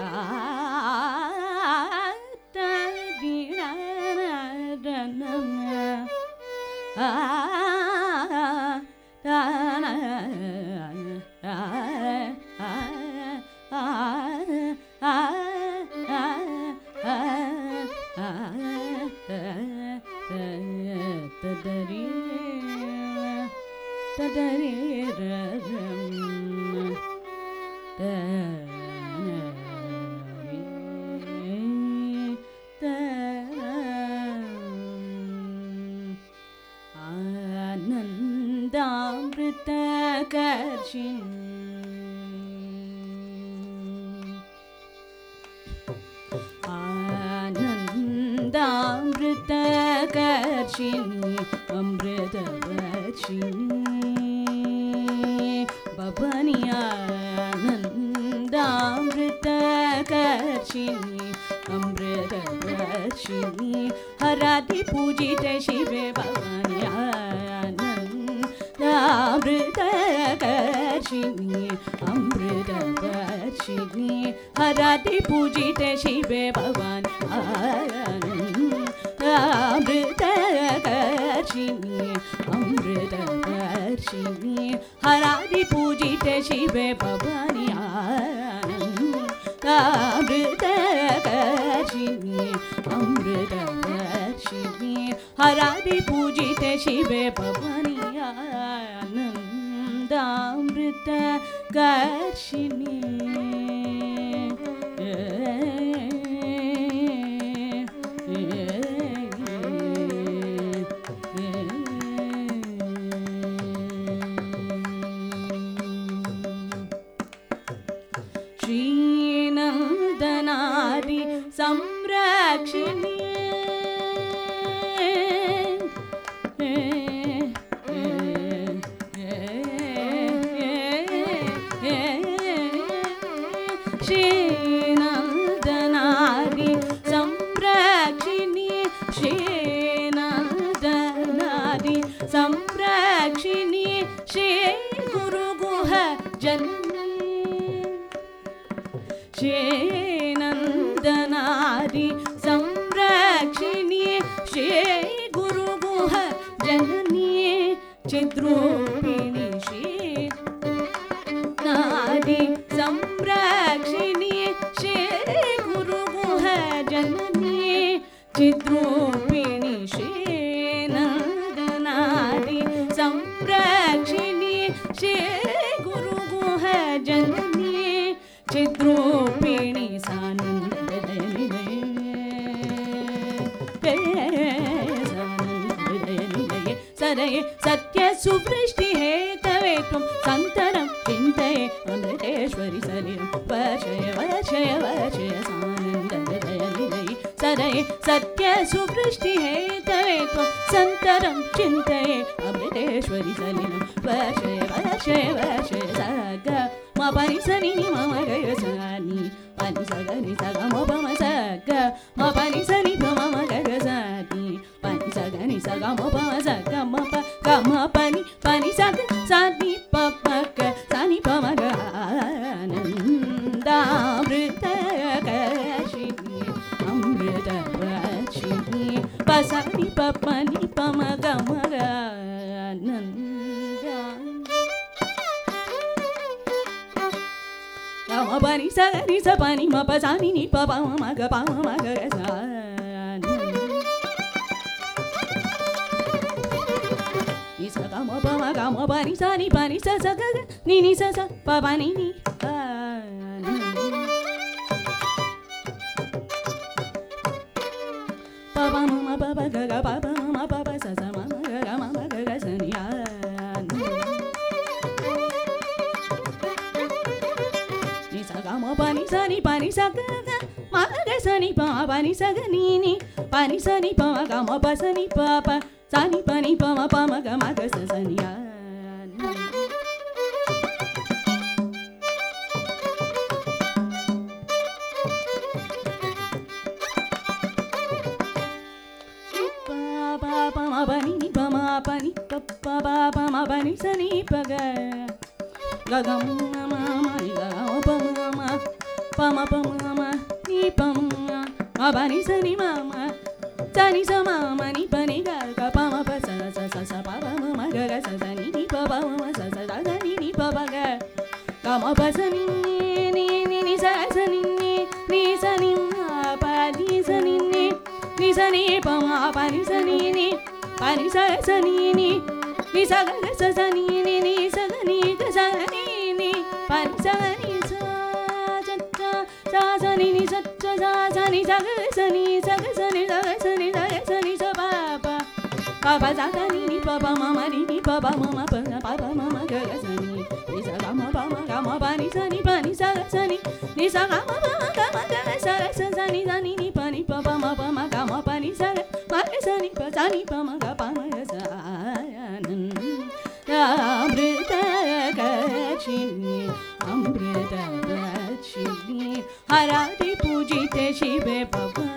Ah आनन्दामृतकर्षिणि अमृतवर्षिणि भवनि आनन्दामृतकर्षिणि अमृतवर्षिणि हराति पूजित शिवे भवानि आनन्दामृतकर्षिणि अमृतवर्षिणि हराति पूजित शिवे भवानि अमृतकर्षिणि अमृतवर्षिणि हरादि पूजित शिवे भवानि अमृतकर्षिणि अमृतवर्षिणि हरादि पूजित शिवे भवानि कर्षिणी संरक्षिणि शे गुरुगुहा श्रीनन्दनारि संरक्षिणि सम्प्रक्षिणीये शे गुरुगुः जननीये चिद्रोमिणि श्रीनारि संरक्षिणीये शे गुरुगुह जननीये चिद्रोमिणि शे चिद्रूपिणि सानन्दनिलये सत्य सुवृष्टि हेतवे त्वं सन्तनं चिन्तये अमृतेश्वरि सलिलं। वर्षय वर्षय वर्षय सानन्दनिलये सदये सत्य हेतवे त्वं सन्तनं चिन्तये अमृतेश्वरि सलिलं। वर्षय वर्षय वर्षय सग ma pani sa ni ni ma ma ga ya sa ga ni sa ga ma ba ma sa ga ma pani sa ma ma ma ga ga sa sa ga ni sa ga ma ba ma sa ga ma pa ka ma pani pani sa ga sa ni pa pa ga pa ma ga ananda amrita kashini, shi amrita kashini, shi pa sa pa pa ni pa ma ga ma ga Pani sa ni sa pani ma pa sa ni ni pa pa ma ga pa ma ga sa ni. Ni sa ga ma pa ma ga ma pa ni sa ni pa ni sa sa ga ni ni sa sa pa pa ni ni pa ni. Pa pa ma pa pa ga ga pa pa pa pa Kamu panisa ni panisa kaka sani pa panisa kanini Panisa pa maka pa sani pa pa. Sani pa pa maga maga sani Gagamu mama, mama, mama, mama, mama, పమ పమ పమ ని పమ మ పని సని మమ సని స మమ ని పని గ గ పమ ప స స స స ప ప మ గ గ స స ని ని ప ప మ స స స స ని ని ప ప గ గమ ప స ని ని ని ని స స ని ని ని స ని మ ప ని స ని ని ని స ని ప మ ప ని స ని ని ప ని స స ని ని ని స గ గ స స ని ని ని స గ ని గ స గ ని ని ప ని స గ ని స చ చ స స ని ని స చ స స ని స గ స ని స గ స ని స గ స ని స గ స ని స ప ప ప ప స స ని ని ప ప మ మ ని ని ప ప మ మ ప ప ప మ మ గ గ స ని ని స గ మ ప మ గ మ ప ని స ని ప ని స గ స ని ని స గ మ ప మ గ మ గ గ స గ స స ని స ని ని ప ని ప ప మ ప మ గ మ ప ని స గ మ గ స ని ప స ని ప మ বাবা